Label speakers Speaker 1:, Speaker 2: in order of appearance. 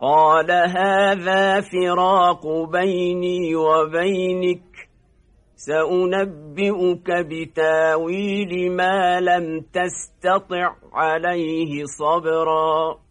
Speaker 1: قال هذا فراق بيني وبينك سأنبئك بتاويل ما لم تستطع عليه صبرا.